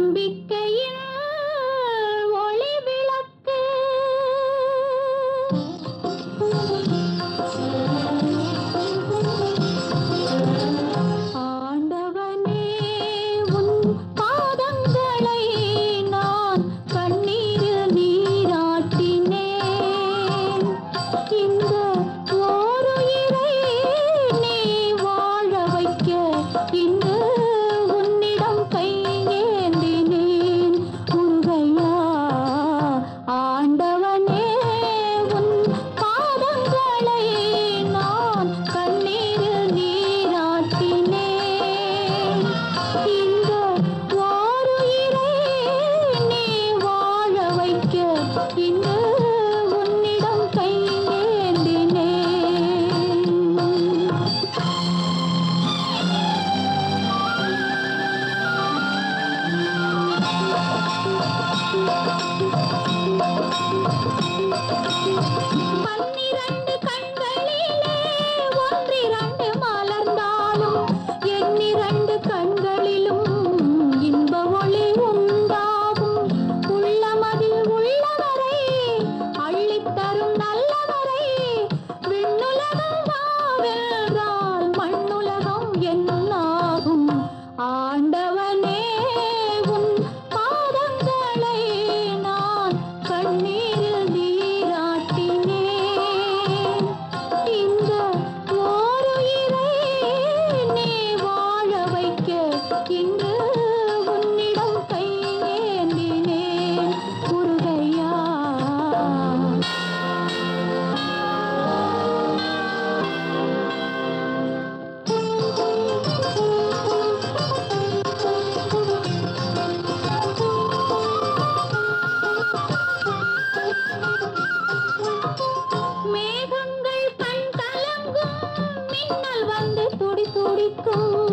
நம்பிக்கையின் ஒளி விளக்கு. கொடிக்கோ